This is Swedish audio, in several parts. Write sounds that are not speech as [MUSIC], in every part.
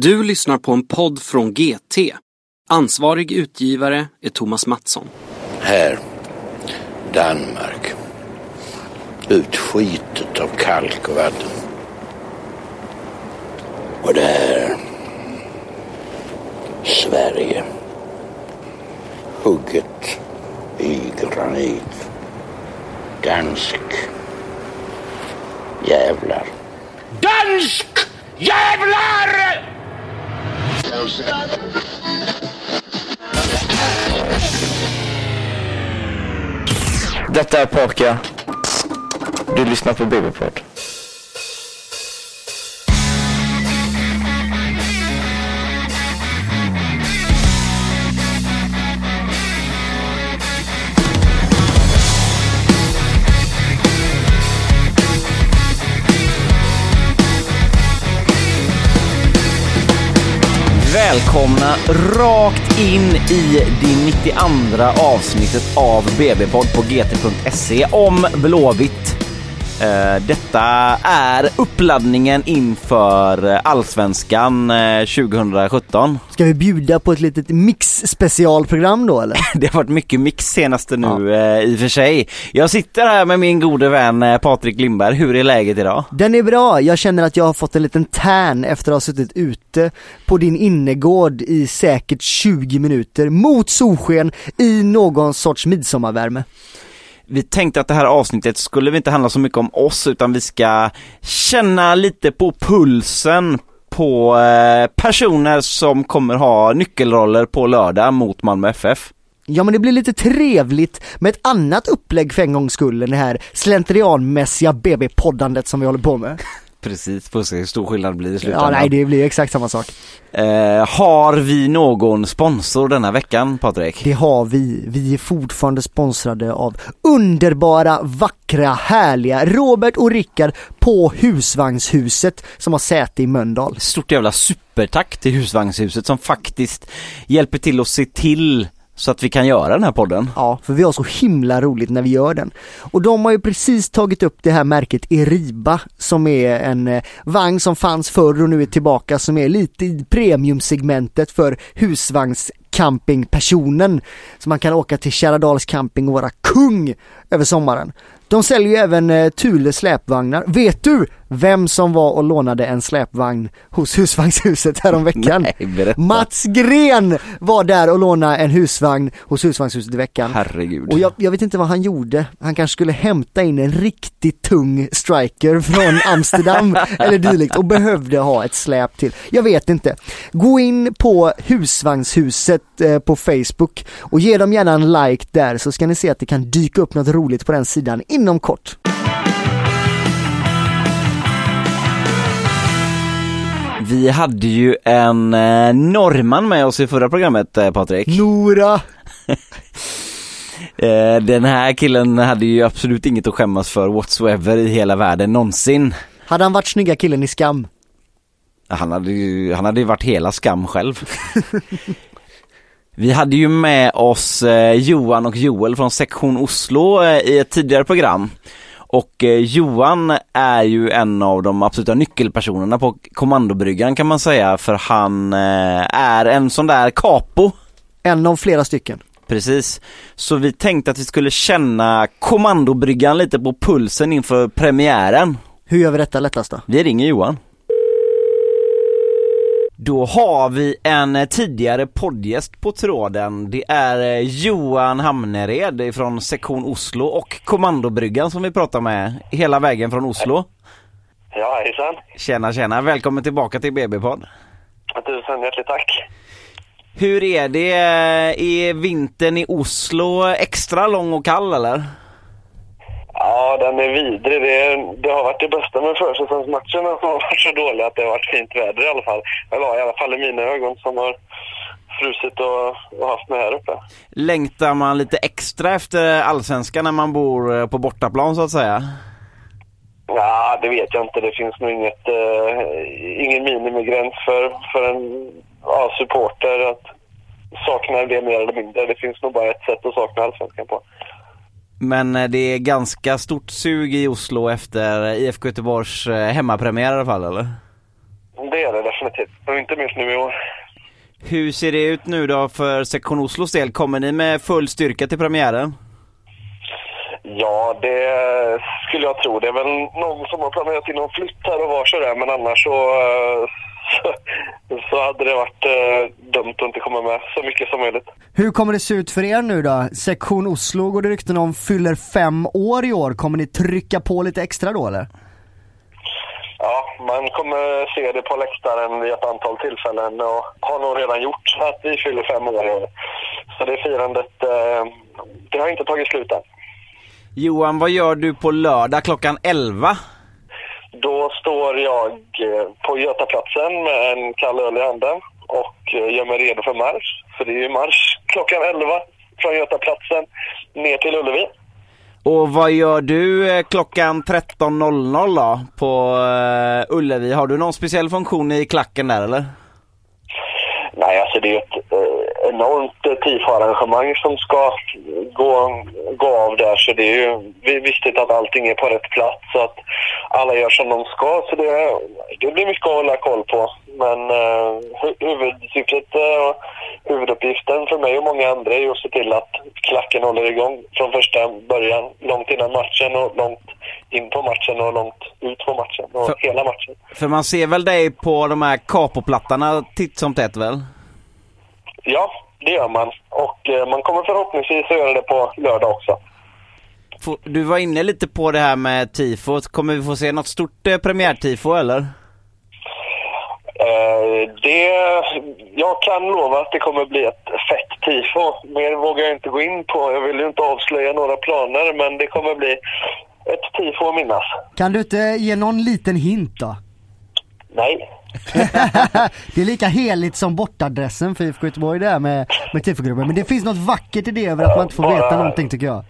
Du lyssnar på en podd från GT. Ansvarig utgivare är Thomas Mattsson. Här, Danmark. Utskitet av kalk och vatten. Och det här, Sverige. Hugget i granit. Dansk. Jävlar. Dansk jävlar! Detta är Porka. Du lyssnar på BB-podd. Välkomna rakt in i det 92 avsnittet av BB-podd på gt.se om Blåvitt. Eh, Detta är uppladdningen inför Allsvenskan eh, 2017. Ska vi bjuda på ett litet mix-specialprogram då eller? [LAUGHS] Det har varit mycket mix senaste nu eh, i och för sig. Jag sitter här med min gode vän eh, Patrik Lindberg. Hur är läget idag? Den är bra, jag känner att jag har fått en liten tärn efter att ha suttit ute på din innergård i säkert 20 minuter mot solsken i någon sorts midsommarvärme. Vi tänkte att det här avsnittet skulle vi inte handla så mycket om oss utan vi ska känna lite på pulsen på eh, personer som kommer ha nyckelroller på lördag mot Malmö FF. Ja men det blir lite trevligt med ett annat upplägg för en gångs skull än det här slentrianmässiga BB-poddandet som vi håller på med. [LAUGHS] Precis, får se hur stor skillnad blir i slutändan. Ja nej det blir exakt samma sak. eh, har vi någon sponsor denna veckan Patrik? Det har vi. Vi är fortfarande sponsrade av underbara, vackra, härliga Robert och Rickard på Husvagnshuset som har säte i Mölndal. Stort jävla supertack till Husvagnshuset som faktiskt hjälper till att se till så att vi kan göra den här podden. Ja, för vi har så himla roligt när vi gör den. Och de har ju precis tagit upp det här märket Eriba som är en eh, vagn som fanns förr och nu är tillbaka som är lite i premiumsegmentet för husvagns husvagnscampingpersonen. Så man kan åka till Kärradals camping och vara kung över sommaren. De säljer ju även eh, Thule släpvagnar. Vet du vem som var och lånade en släpvagn hos husvagnshuset häromveckan? [LAUGHS] Nej, berätta. Mats Gren var där och lånade en husvagn hos husvagnshuset i veckan. Herregud. Och jag, jag vet inte vad han gjorde. Han kanske skulle hämta in en riktigt tung striker från [LAUGHS] Amsterdam eller dylikt och behövde ha ett släp till. Jag vet inte. Gå in på husvagnshuset eh, på Facebook och ge dem gärna en like där så ska ni se att det kan dyka upp något roligt på den sidan inom kort. Vi hade ju en eh, norrman med oss i förra programmet eh, Patrik. Nora! [LAUGHS] Eh, den här killen hade ju absolut inget att skämmas för whatsoever i hela världen någonsin. Hade han varit snygga killen i skam? Han hade ju, han hade varit hela skam själv. [LAUGHS] Vi hade ju med oss eh, Johan och Joel från sektion Oslo eh, i ett tidigare program. Och eh, Johan är ju en av de absoluta nyckelpersonerna på kommandobryggan kan man säga för han är en sån där capo. En av flera stycken. Precis. Så vi tänkte att vi skulle känna kommandobryggan lite på pulsen inför premiären. Hur gör vi detta lättast då? Vi ringer Johan. Då har vi en eh, tidigare poddgäst på tråden. Det är eh, Johan Hamnered från sektion Oslo och kommandobryggan som vi pratar med hela vägen från Oslo. Ja, hejsan. Tjena tjena, välkommen tillbaka till BB-podd. Tusen hjärtligt tack. Hur är det? Är vintern i Oslo extra lång och kall eller? Ja, den är vidrig. Det, det har varit det bästa med försäsongsmatcherna som har varit så dåliga att det har varit fint väder i alla fall. Eller i alla fall i mina ögon som har frusit och, och haft mig här uppe. Längtar man lite extra efter allsvenskan när man bor eh, på bortaplan så att säga? Ja, det vet jag inte. Det finns nog inget, eh, ingen minimigräns för, för en ja, supporter att sakna det mer eller mindre. Det finns nog bara ett sätt att sakna allsvenskan på. Men eh, det är ganska stort sug i Oslo efter IFK Göteborgs eh, hemmapremiär i alla fall eller? det är det definitivt. Och inte minst nu i år. Hur ser det ut nu då för sektion Oslos del? Kommer ni med full styrka till premiären? Ja, det skulle jag tro. Det är väl någon som har planerat in någon flytt här och var sådär, men annars så, eh, så, [LAUGHS] så hade det varit eh, dumt att inte komma med så mycket som möjligt. Hur kommer det se ut för er nu då? Sektion Oslo går det rykten om fyller fem år i år. Kommer ni trycka på lite extra då eller? Ja, man kommer se det på läktaren vid ett antal tillfällen och har nog redan gjort att vi fyller fem år i år. Så det firandet, eh, det har inte tagit slut än. Johan, vad gör du på lördag klockan 11? Då står jag eh, på Götaplatsen med en kall öl i handen och eh, gör mig redo för marsch. För det är ju marsch klockan 11 från Götaplatsen ner till Ullevi. Och vad gör du eh, klockan 13.00 då på Ullevi? Har du någon speciell funktion i klacken där eller? Nej, alltså det är ett enormt tifo-arrangemang som ska gå, gå av där. Så det är ju viktigt att allting är på rätt plats så att alla gör som de ska. Så det, det blir mycket att hålla koll på. Men eh, hu- huvudsyftet eh, och huvuduppgiften för mig och många andra är ju att se till att klacken håller igång från första början. Långt innan matchen och långt in på matchen och långt ut på matchen och För- hela matchen. För man ser väl dig på de här kapoplattarna titt som tätt väl? Ja, det gör man. Och eh, man kommer förhoppningsvis att göra det på lördag också. Du var inne lite på det här med tifot. Kommer vi få se något stort eh, premiärtifo eller? Eh, det, jag kan lova att det kommer bli ett fett tifo. Mer vågar jag inte gå in på. Jag vill ju inte avslöja några planer, men det kommer bli ett tifo att minnas. Kan du inte ge någon liten hint då? Nej. [LAUGHS] det är lika heligt som bortadressen för IFK Göteborg det här med, med tifogruppen. Men det finns något vackert i det över att man inte får veta någonting tycker jag.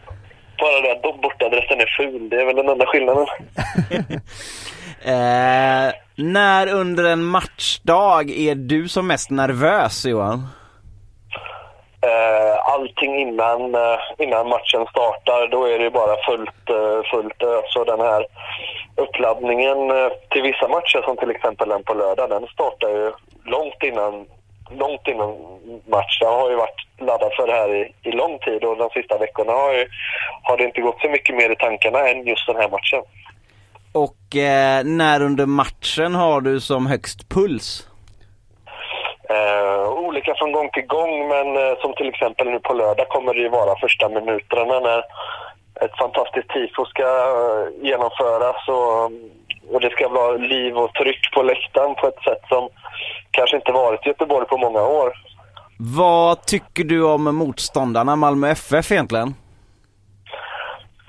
Bara det att bortadressen är ful. Det är väl den enda skillnaden. [LAUGHS] Eh, när under en matchdag är du som mest nervös Johan? Eh, allting innan, eh, innan matchen startar, då är det ju bara fullt, eh, fullt ös. Och den här uppladdningen eh, till vissa matcher, som till exempel den på lördag, den startar ju långt innan, långt innan match. Jag har ju varit laddad för det här i, i lång tid och de sista veckorna har, ju, har det inte gått så mycket mer i tankarna än just den här matchen. Och eh, när under matchen har du som högst puls? Olika från gång till gång, men eh, som till exempel nu på lördag kommer det ju vara första minuterna när ett fantastiskt tifo ska eh, genomföras och, och det ska vara liv och tryck på läktaren på ett sätt som kanske inte varit i Göteborg på många år. Vad tycker du om motståndarna Malmö FF egentligen?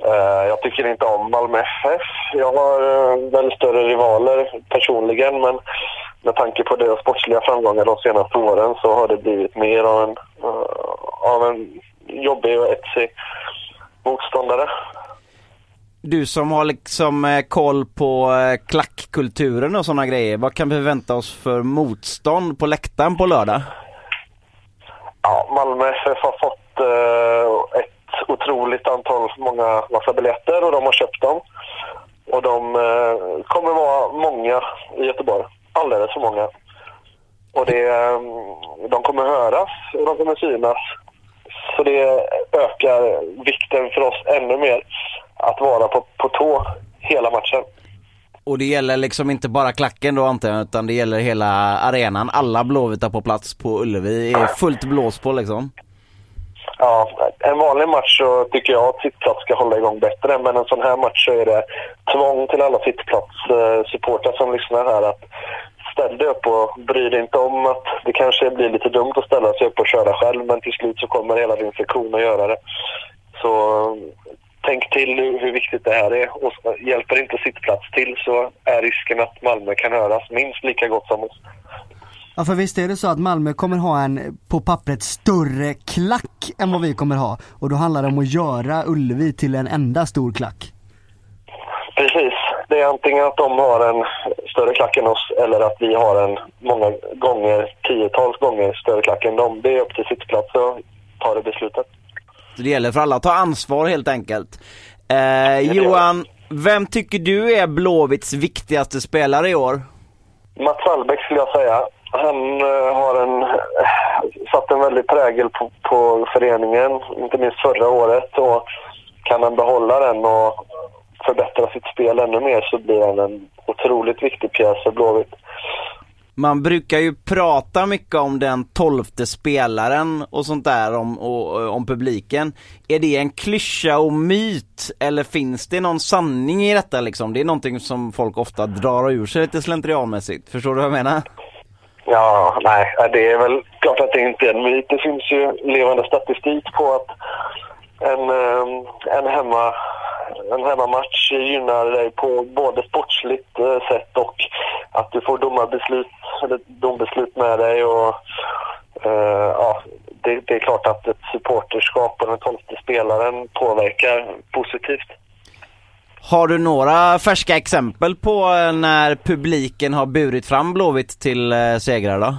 Eh, jag tycker inte om Malmö FF. Jag har uh, väl större rivaler personligen, men med tanke på deras sportsliga framgångar de senaste åren så har det blivit mer av en, eh, av en jobbig och etsig motståndare. Du som har liksom eh, koll på eh, klackkulturen och sådana grejer. Vad kan vi förvänta oss för motstånd på läktaren på lördag? Ja, Malmö FF har fått eh, ett otroligt antal, många massa biljetter och de har köpt dem. Och de eh, kommer vara många i Göteborg. Alldeles för många. Och det, ehm, de kommer höras och de kommer synas. Så det ökar vikten för oss ännu mer att vara på, på tå hela matchen. Och det gäller liksom inte bara klacken då antar jag, utan det gäller hela arenan. Alla blåvita på plats på Ullevi är fullt blås på liksom. Ja, en vanlig match så tycker jag att sittplats ska hålla igång bättre. Men en sån här match så är det tvång till alla sittplatssupportrar som lyssnar här att ställ dig upp och bry dig inte om att det kanske blir lite dumt att ställa sig upp och köra själv. Men till slut så kommer hela din sektion att göra det. Så tänk till hur, hur viktigt det här är. Och hjälper inte sittplats till så är risken att Malmö kan höras minst lika gott som oss. Ja för visst är det så att Malmö kommer ha en på pappret större klack än vad vi kommer ha. Och då handlar det om att göra Ullevi till en enda stor klack. Precis. Det är antingen att de har en större klack än oss eller att vi har en många gånger, tiotals gånger större klack än dem. Det är upp till sittplats att ta det beslutet. Så det gäller för alla att ta ansvar helt enkelt. Eh, Johan, vem tycker du är Blåvitts viktigaste spelare i år? Mats Wallbäck skulle jag säga. Han eh, har en, eh, satt en väldig prägel på, på föreningen, inte minst förra året. Och kan han behålla den och förbättra sitt spel ännu mer så blir han en otroligt viktig pjäs för Blåvitt. Man brukar ju prata mycket om den tolfte spelaren och sånt där om, och, eh, om publiken. Är det en klyscha och myt eller finns det någon sanning i detta liksom? Det är någonting som folk ofta drar ur sig lite slentrianmässigt. Förstår du vad jag menar? Ja, nej, det är väl klart att det inte är en myt. Det finns ju levande statistik på att en, ehm, en, hemma, en hemmamatch gynnar dig på både sportsligt eh, sätt och att du får domarbeslut, eller dombeslut med dig. Och, uh, ja, det, det är klart att ett supporterskap och den tolfte spelaren påverkar positivt. Har du några färska exempel på eh, när publiken har burit fram Blåvitt till eh, segrar då?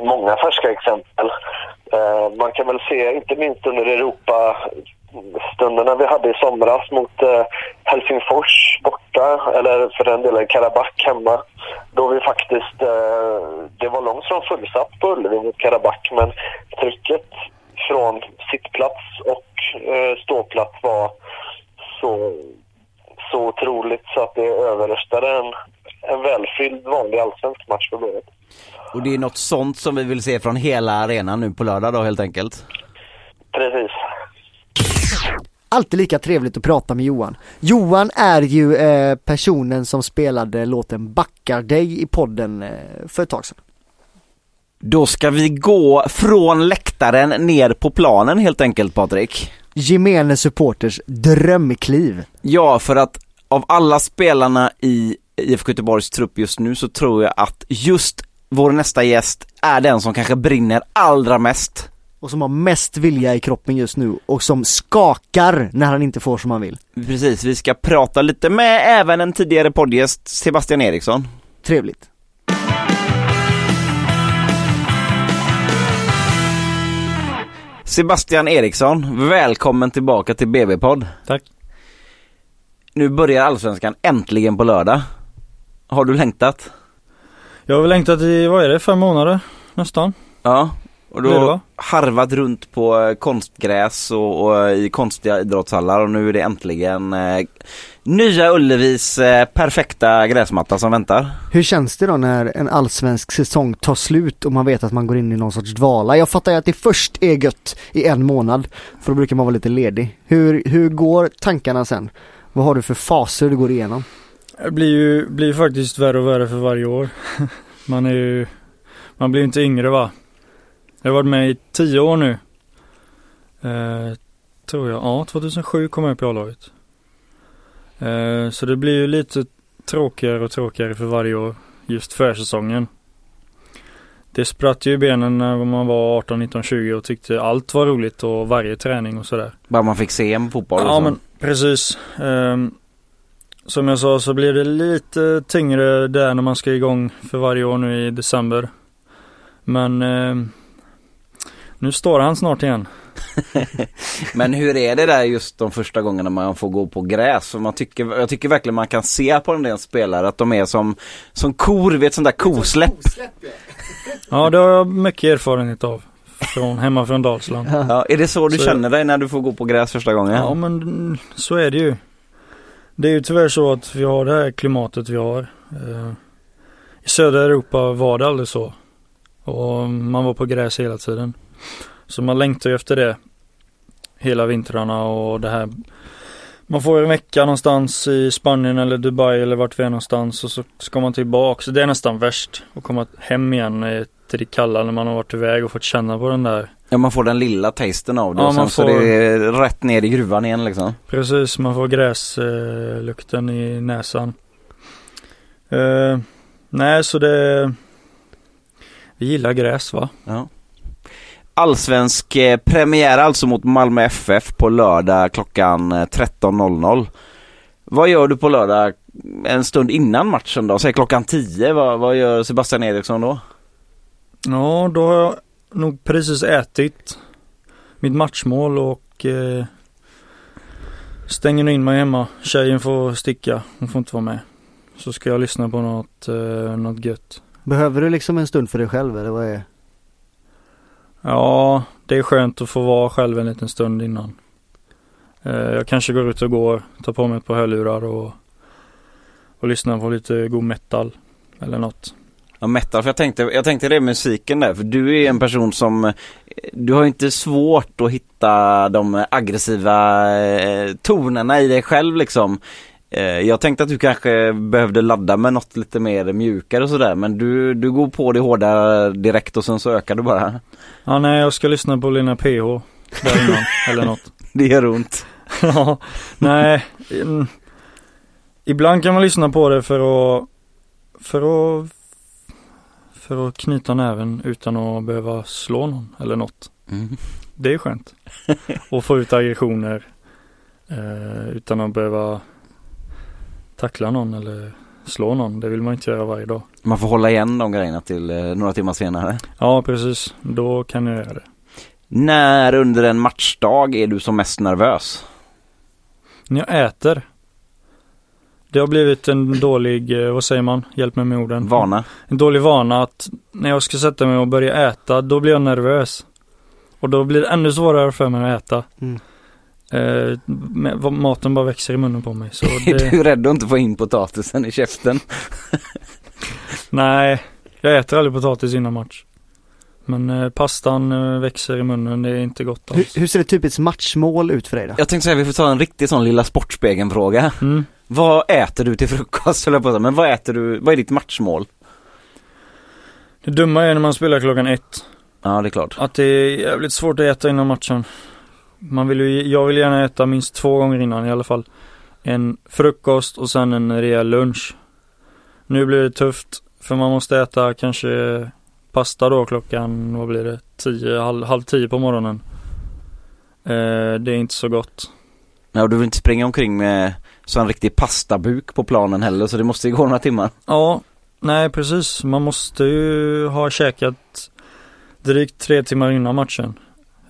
många färska exempel. Eh, man kan väl se, inte minst under Europa-stunderna vi hade i somras mot eh, Helsingfors borta, eller för den delen Karabach hemma. Då vi faktiskt, eh, det var långt från fullsatt på Ullevi mot Karabach, men trycket från sittplats och eh, ståplats var så, så otroligt så att det överröstade en, en välfylld vanlig allsvensk match för Blåvitt. Och det är något sånt som vi vill se från hela arenan nu på lördag då helt enkelt. Precis. Alltid lika trevligt att prata med Johan. Johan är ju eh, personen som spelade låten Backar dig i podden eh, för ett tag sedan. Då ska vi gå från läktaren ner på planen helt enkelt Patrik. Gemene supporters drömkliv. Ja, för att av alla spelarna i IFK Göteborgs trupp just nu så tror jag att just vår nästa gäst är den som kanske brinner allra mest. Och som har mest vilja i kroppen just nu och som skakar när han inte får som han vill. Precis, vi ska prata lite med även en tidigare poddgäst, Sebastian Eriksson. Trevligt. Sebastian Eriksson, välkommen tillbaka till BB-podd. Tack. Nu börjar Allsvenskan äntligen på lördag. Har du längtat? Jag har väl längtat i, vad är det, fem månader nästan. Ja, och va? harvat runt på eh, konstgräs och, och i konstiga idrottshallar och nu är det äntligen eh, Nya Ullevis eh, perfekta gräsmatta som väntar. Hur känns det då när en allsvensk säsong tar slut och man vet att man går in i någon sorts dvala? Jag fattar ju att det först är gött i en månad, för då brukar man vara lite ledig. Hur, hur går tankarna sen? Vad har du för faser du går igenom? Det blir ju blir faktiskt värre och värre för varje år. [LAUGHS] Man är ju, man blir ju inte yngre va. Jag har varit med i tio år nu. Eh, tror jag, ja 2007 kom jag upp i A-laget. Eh, så det blir ju lite tråkigare och tråkigare för varje år just försäsongen. Det spratt ju i benen när man var 18, 19, 20 och tyckte allt var roligt och varje träning och sådär. Bara man fick se en fotboll Ja så. men precis. Ehm, som jag sa så blir det lite tyngre där när man ska igång för varje år nu i december. Men ehm, nu står han snart igen. [LAUGHS] Men hur är det där just de första gångerna man får gå på gräs? För man tycker, jag tycker verkligen man kan se på en del spelare att de är som, som kor vid ett sånt där kosläpp. [LAUGHS] Ja det har jag mycket erfarenhet av. Från, hemma från Dalsland. Ja, är det så du Så- känner dig när du får gå på gräs första gången? Ja men så är det ju. Det är ju tyvärr så att vi har det här klimatet vi har. Eh, I södra Europa var det aldrig så. Och man var på gräs hela tiden. Så man längtar ju efter det. Hela vintrarna och det här. Man får en vecka någonstans i Spanien eller Dubai eller vart vi är någonstans och så ska man tillbaka. Så det är nästan värst att komma hem igen till det kalla när man har varit iväg och fått känna på den där Ja man får den lilla tasten av det Ja, och sen man så får- det är rätt ner i gruvan igen liksom. Precis, man får gräslukten lukten i näsan. Eh, nej, så det... Vi gillar gräs va? Ja. Allsvensk eh, premiär alltså mot Malmö FF på lördag klockan eh, 13.00. Vad gör du på lördag en stund innan matchen då? Säg klockan 10. Vad, vad gör Sebastian Eriksson då? Ja, då har jag nog precis ätit mitt matchmål och eh, stänger in mig hemma. Tjejen får sticka, hon får inte vara med. så ska jag lyssna på något, eh, något gött. Behöver du liksom en stund för dig själv eller vad är Ja, det är skönt att få vara själv en liten stund innan. Eh, jag kanske går ut och går, tar på mig ett par hörlurar och, och lyssnar på lite god metal eller något. Ja, metal, för jag tänkte, jag tänkte det musiken där, för du är en person som, eh, du har inte svårt att hitta de aggressiva eh, tonerna i dig själv liksom. Eh, jag tänkte att du kanske behövde ladda med något lite mer mjukare och sådär, men du, du går på det hårda direkt och sen så ökar du bara. Ja, nej, jag ska lyssna på Lina PH där innan [LAUGHS] eller något. Det gör ont. [LAUGHS] Ja, nej. mm. Ibland kan man lyssna på det för att, för att, för att knyta näven utan att behöva slå någon eller något. Mm. Det är skönt. [LAUGHS] Och få ut aggressioner eh, utan att behöva tackla någon eller slå någon. Det vill man inte göra varje dag. Man får hålla igen de grejerna till eh, några timmar senare. Ja, precis. Då kan jag göra det. När under en matchdag är du som mest nervös? När jag äter. Det har blivit en dålig, eh, vad säger man? Hjälp mig med orden. Vana? En dålig vana att när jag ska sätta mig och börja äta, då blir jag nervös. Och då blir det ännu svårare för mig att äta. Mm. Eh, maten bara växer i munnen på mig. Så [LAUGHS] Är det, du rädd att inte få in potatisen i käften? [LAUGHS] nej, jag äter aldrig potatis innan match. Men eh, pastan eh, växer i munnen, det är inte gott alls. hur, hur ser ett typiskt matchmål ut för dig då? Jag tänkte säga vi får ta en riktig sån lilla sportspegeln-fråga. Mm. Vad äter du till frukost jag på att säga, men vad äter du, vad är ditt matchmål? Det dumma är när man spelar klockan ett. Ja det är klart. Att det är jävligt svårt att äta innan matchen. Man vill ju, jag vill gärna äta minst två gånger innan i alla fall. En frukost och sen en rejäl lunch. Nu blir det tufft för man måste äta kanske pasta då klockan, vad blir det, tio, halv, halv tio på morgonen. Eh, det är inte så gott. Ja, och du vill inte springa omkring med sån riktig pastabuk på planen heller så det måste ju gå några timmar. Ja, nej precis. Man måste ju ha käkat drygt tre timmar innan matchen.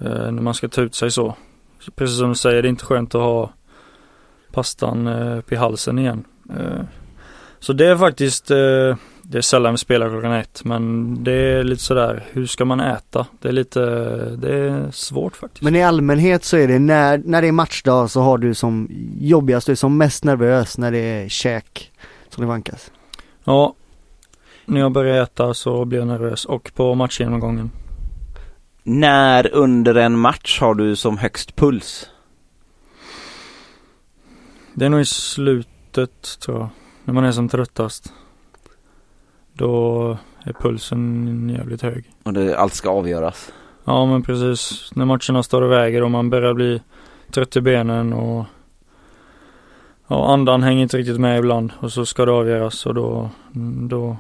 Eh, när man ska ta ut sig så. Precis som du säger, det är inte skönt att ha pastan eh, upp i halsen igen. Eh, så det är faktiskt, det är sällan vi spelar klockan ett, men det är lite sådär, hur ska man äta? Det är lite, det är svårt faktiskt. Men i allmänhet så är det när, när det är matchdag så har du som jobbigast, du är som mest nervös när det är käk som det vankas. Ja, när jag börjar äta så blir jag nervös och på matchgenomgången. När under en match har du som högst puls? Det är nog i slutet tror jag. När man är som tröttast. Då är pulsen jävligt hög. Och det, allt ska avgöras. Ja men precis. När matcherna står och väger och man börjar bli trött i benen och Ja andan hänger inte riktigt med ibland och så ska det avgöras och då Då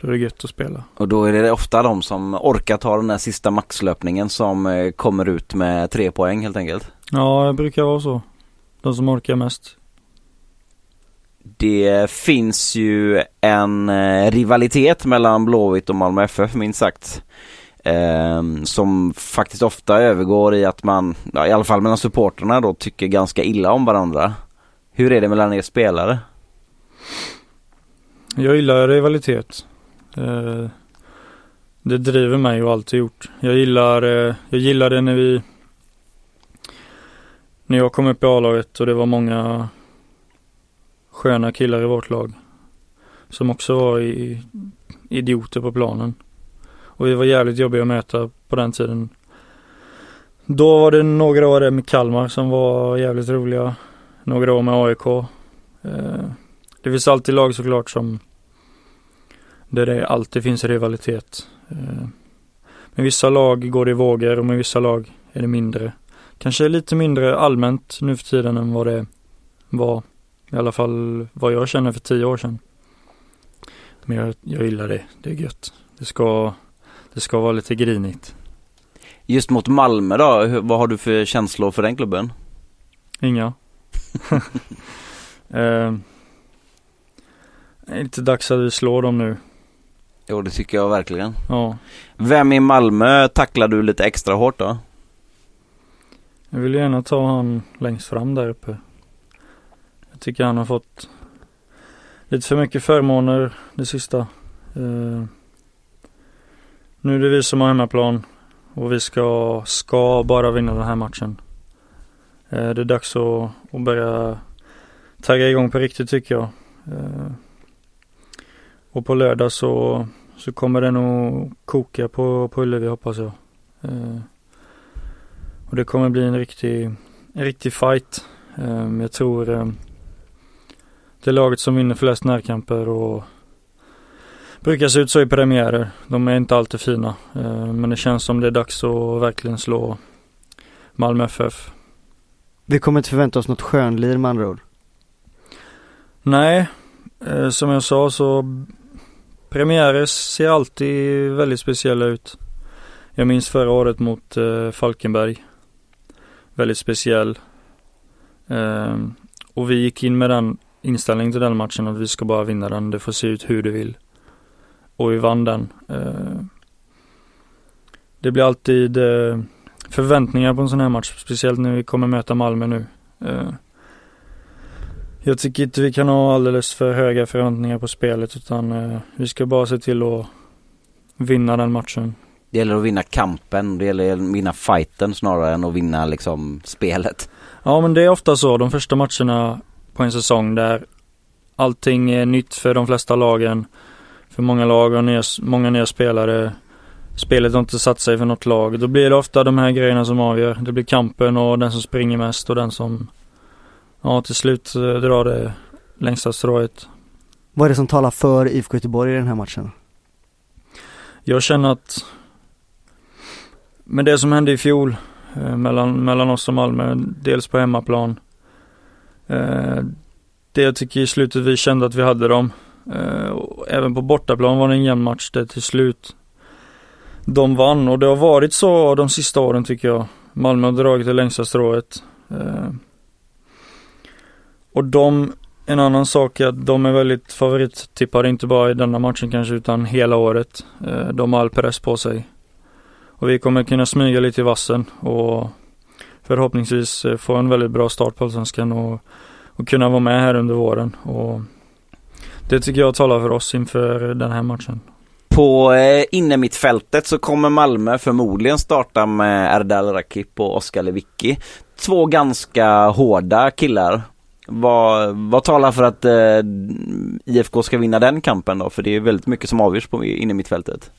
Då är det gött att spela. Och då är det ofta de som orkar ta den där sista maxlöpningen som eh, kommer ut med tre poäng helt enkelt. Ja det brukar vara så. De som orkar mest. Det finns ju en eh, rivalitet mellan Blåvitt och Malmö FF minst sagt. Ehm, som faktiskt ofta övergår i att man, ja, i alla fall mellan supporterna då, tycker ganska illa om varandra. Hur är det mellan er spelare? Jag gillar rivalitet. Eh, det driver mig och alltid gjort. Jag gillar, eh, jag gillar det när vi När jag kom upp i A-laget och det var många sköna killar i vårt lag. Som också var i, idioter på planen. Och vi var jävligt jobbiga att möta på den tiden. Då var det några år där med Kalmar som var jävligt roliga. Några år med AIK. Eh, det finns alltid lag såklart som där det alltid finns rivalitet. Eh, Med vissa lag går det i vågor och med vissa lag är det mindre. Kanske lite mindre allmänt nu för tiden än vad det var. I alla fall vad jag känner för tio år sedan. Men jag, jag gillar det. Det är gött. Det ska, det ska vara lite grinigt. Just mot Malmö då, vad har du för känslor för den klubben? Inga. [LAUGHS] eh, det är inte dags att vi slår dem nu. Jo det tycker jag verkligen. Ja. Vem i Malmö tacklar du lite extra hårt då? Jag vill gärna ta han längst fram där uppe. Jag tycker han har fått lite för mycket förmåner det sista. Eh, nu är det vi som har hemmaplan och vi ska, ska bara vinna den här matchen. Eh, det är dags att, att börja tagga igång på riktigt tycker jag. Eh, och på lördag så, så kommer det nog koka på, på Ullevi hoppas jag. Eh, och det kommer bli en riktig, en riktig fight. Eh, jag tror eh, det är laget som vinner flest närkamper och brukar se ut så i premiärer. De är inte alltid fina. Eh, men det känns som det är dags att verkligen slå Malmö FF. Vi kommer inte förvänta oss något skönlir med andra ord. Nej, eh, som jag sa så premiärer ser alltid väldigt speciella ut. Jag minns förra året mot eh, Falkenberg. Väldigt speciell. Eh, och vi gick in med den inställningen till den matchen att vi ska bara vinna den. Det får se ut hur du vill. Och vi vann den. Eh, det blir alltid eh, förväntningar på en sån här match. Speciellt när vi kommer möta Malmö nu. Ehm, jag tycker inte vi kan ha alldeles för höga förväntningar på spelet utan eh, vi ska bara se till att vinna den matchen. Det gäller att vinna kampen, det gäller att vinna fighten snarare än att vinna liksom spelet. Ja men det är ofta så de första matcherna på en säsong där allting är nytt för de flesta lagen. För många lag och nya, många nya spelare. Spelet har inte satt sig för något lag. Då blir det ofta de här grejerna som avgör. Det blir kampen och den som springer mest och den som ja till slut eh, drar det längsta strået. Vad är det som talar för IFK Göteborg i den här matchen? Jag känner att med det som hände i fjol eh, mellan, mellan oss och Malmö, dels på hemmaplan. Eh, det jag tycker i slutet vi kände att vi hade dem. Eh, även på bortaplan var det en jämn match där till slut de vann och det har varit så de sista åren tycker jag. Malmö har dragit det längsta strået. Och de, en annan sak är att de är väldigt favorittippade, inte bara i denna matchen kanske utan hela året. Eh, de har all press på sig. Och vi kommer kunna smyga lite i vassen och förhoppningsvis eh, få en väldigt bra start på Allsvenskan och, och kunna vara med här under våren. Och det tycker jag talar för oss inför den här matchen. På eh, innermittfältet så kommer Malmö förmodligen starta med Erdal Rakip och Oskar Lewicki. Två ganska hårda killar. Vad, vad talar för att eh, IFK ska vinna den kampen då? För det är väldigt mycket som avgörs på innermittfältet.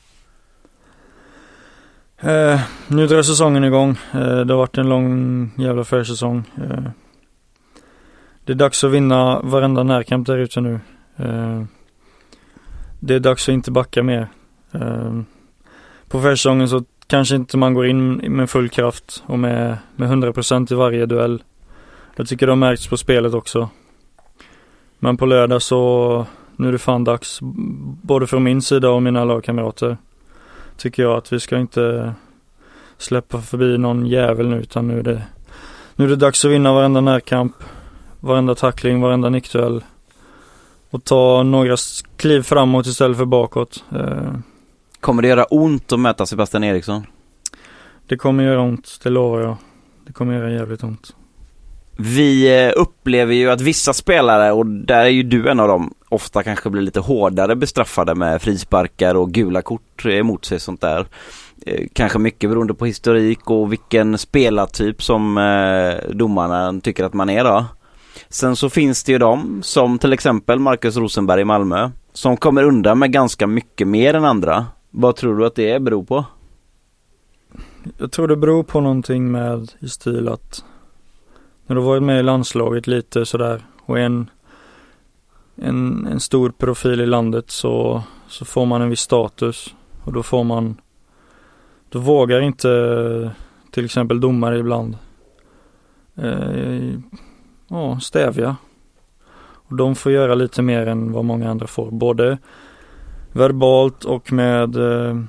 Eh, nu drar säsongen igång. Eh, det har varit en lång jävla försäsong. Eh, det är dags att vinna varenda närkamp där ute nu. Eh, det är dags att inte backa mer. Eh, på försäsongen så kanske inte man går in med full kraft och med, med 100% i varje duell. Jag tycker det har märkts på spelet också. Men på lördag så, nu är det fan dags, både från min sida och mina lagkamrater tycker jag att vi ska inte släppa förbi någon jävel nu utan nu är det nu är det dags att vinna varenda närkamp, varenda tackling, varenda nickduell och ta några kliv framåt istället för bakåt. Eh, Kommer det göra ont att möta Sebastian Eriksson? Det kommer göra ont, det lovar jag. Det kommer göra jävligt ont. Vi eh, upplever ju att vissa spelare, och där är ju du en av dem, ofta kanske blir lite hårdare bestraffade med frisparkar och gula kort emot sig sånt där. Eh, kanske mycket beroende på historik och vilken spelartyp som eh, domarna tycker att man är då. Sen så finns det ju de, som till exempel Marcus Rosenberg i Malmö, som kommer undan med ganska mycket mer än andra. Vad tror du att det beror på? Jag tror det beror på någonting med i stil att men då var varit med i landslaget lite sådär och en, en, en stor profil i landet så, så får man en viss status och då får man då vågar inte till exempel domare ibland eh, ja, stävja. Och de får göra lite mer än vad många andra får. Både verbalt och med eh,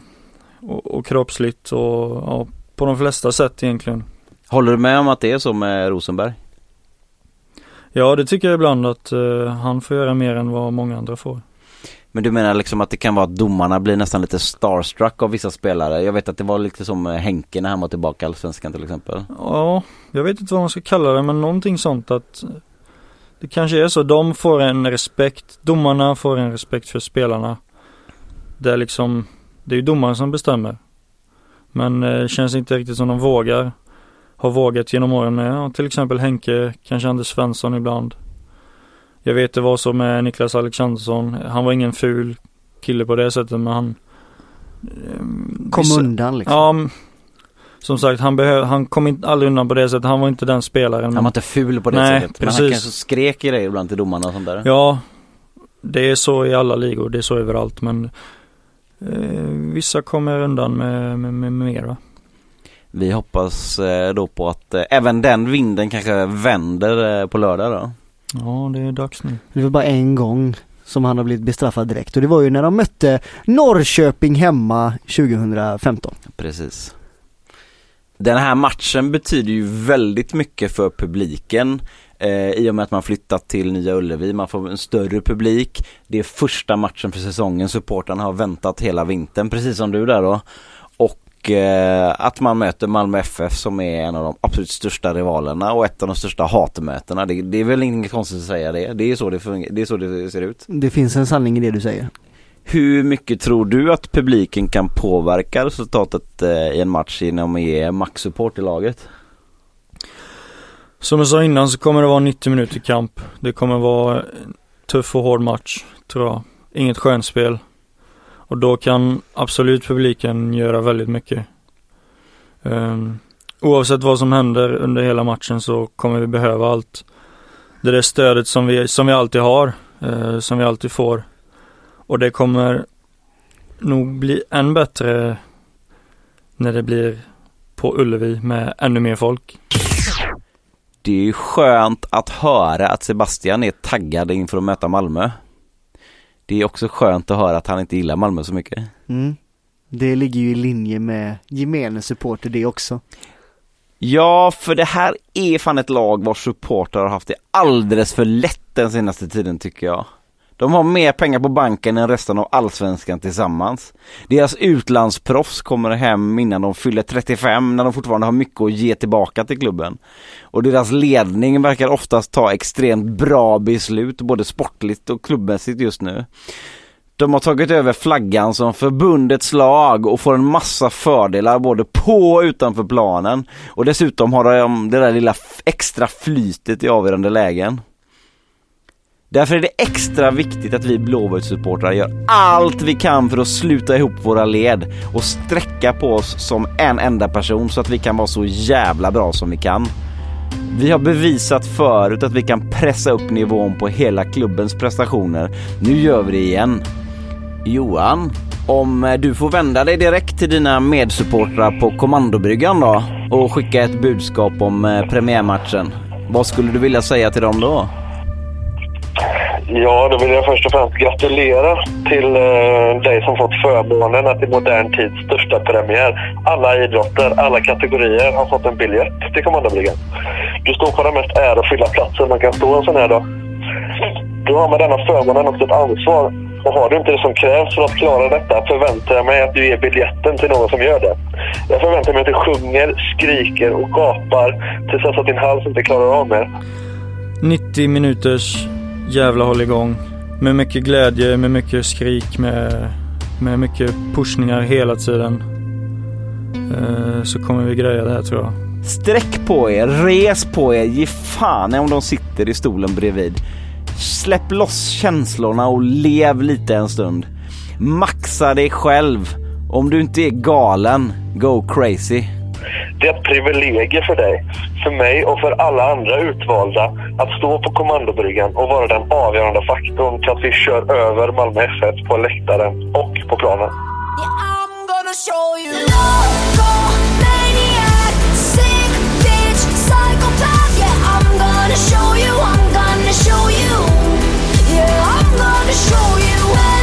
och, och kroppsligt och ja, på de flesta sätt egentligen. Håller du med om att det är så med Rosenberg? Ja det tycker jag ibland att uh, han får göra mer än vad många andra får. Men du menar liksom att det kan vara att domarna blir nästan lite starstruck av vissa spelare? Jag vet att det var lite som Henke när han var tillbaka i Allsvenskan till exempel. Ja, jag vet inte vad man ska kalla det men någonting sånt att det kanske är så. De får en respekt, domarna får en respekt för spelarna. Det är liksom, det är ju domaren som bestämmer. Men eh, känns inte riktigt som de vågar. Har vågat genom åren med, ja, till exempel Henke, kanske Anders Svensson ibland. Jag vet det var så med Niklas Alexandersson. Han var ingen ful kille på det sättet men han eh, Kom vissa- undan liksom. Ja, som sagt han, behöv, han kom inte aldrig undan på det sättet. Han var inte den spelaren. Han var inte ful på det Nej, sättet. Men han precis. kanske skrek grejer ibland till domarna och sånt där. Ja, det är så i alla ligor. Det är så överallt. Men eh, vissa kommer undan med, med, med mer. Vi hoppas eh, då på att eh, även den vinden kanske vänder eh, på lördag då. Ja, det är dags nu. Det var bara en gång som han har blivit bestraffad direkt och det var ju när de mötte Norrköping hemma 2015. Precis. Den här matchen betyder ju väldigt mycket för publiken eh, i och med att man flyttat till Nya Ullevi. Man får en större publik. Det är första matchen för säsongen. Supportrarna har väntat hela vintern, precis som du där då. Och eh, att man möter Malmö FF som är en av de absolut största rivalerna och ett av de största hatmötena. Det, det är väl inget konstigt att säga det. Det är så det, funger- det, är så det ser ut. Det finns en sanning i det du säger. Hur mycket tror du att publiken kan påverka resultatet eh, i en match genom att ge maxsupport i laget? Som jag sa innan så kommer det vara 90 minuter kamp. Det kommer vara tuff och hård match, tror jag. Inget skönspel. Och då kan absolut publiken göra väldigt mycket. Um, oavsett vad som händer under hela matchen så kommer vi behöva allt. Det där stödet som vi, som vi alltid har, uh, som vi alltid får. Och det kommer nog bli än bättre när det blir på Ullevi med ännu mer folk. Det är ju skönt att höra att Sebastian är taggad inför att möta Malmö. Det är också skönt att höra att han inte gillar Malmö så mycket. Mm. Det ligger ju i linje med gemene supporter det också. Ja, för det här är fan ett lag vars supportrar har haft det alldeles för lätt den senaste tiden tycker jag. De har mer pengar på banken än resten av allsvenskan tillsammans. Deras utlandsproffs kommer hem innan de fyller 35 när de fortfarande har mycket att ge tillbaka till klubben. Och deras ledning verkar oftast ta extremt bra beslut både sportligt och klubbmässigt just nu. De har tagit över flaggan som förbundets lag och får en massa fördelar både på och utanför planen. Och dessutom har de det där lilla extra flytet i avgörande lägen. Därför är det extra viktigt att vi Blåvitt-supportrar gör allt vi kan för att sluta ihop våra led och sträcka på oss som en enda person så att vi kan vara så jävla bra som vi kan. Vi har bevisat förut att vi kan pressa upp nivån på hela klubbens prestationer. Nu gör vi det igen. Johan, om eh, du får vända dig direkt till dina medsupportrar på kommandobryggan då och skicka ett budskap om eh, premiärmatchen. Vad skulle du vilja säga till dem då? Ja, då vill jag först och främst gratulera till eh, dig som fått förmånen att i modern tids största premiär, alla idrotter, alla kategorier har fått en biljett till kommandobryggan. Du står på den mest ärofyllda platsen man kan stå en sån här dag. Du har med denna förmånen också ett ansvar. Och har du inte det som krävs för att klara detta förväntar jag mig att du ger biljetten till någon som gör det. Jag förväntar mig att du sjunger, skriker och gapar tills dess att din hals inte klarar av mer. 90 minuters jävla hålligång. Med mycket glädje, med mycket skrik, med, med mycket pushningar hela tiden. Eh, så kommer vi greja det här tror jag. Sträck på er, res på er, ge fan i om de sitter i stolen bredvid. Släpp loss känslorna och lev lite en stund. Maxa dig själv. Om du inte är galen, go crazy. Det är ett privilegium för dig, för mig och för alla andra utvalda att stå på kommandobryggan och vara den avgörande faktorn till att vi kör över Malmö FF på läktaren och på planen. I'm gonna show you Yeah, I'm gonna show you, I'm gonna show you. Yeah, I'm gonna show you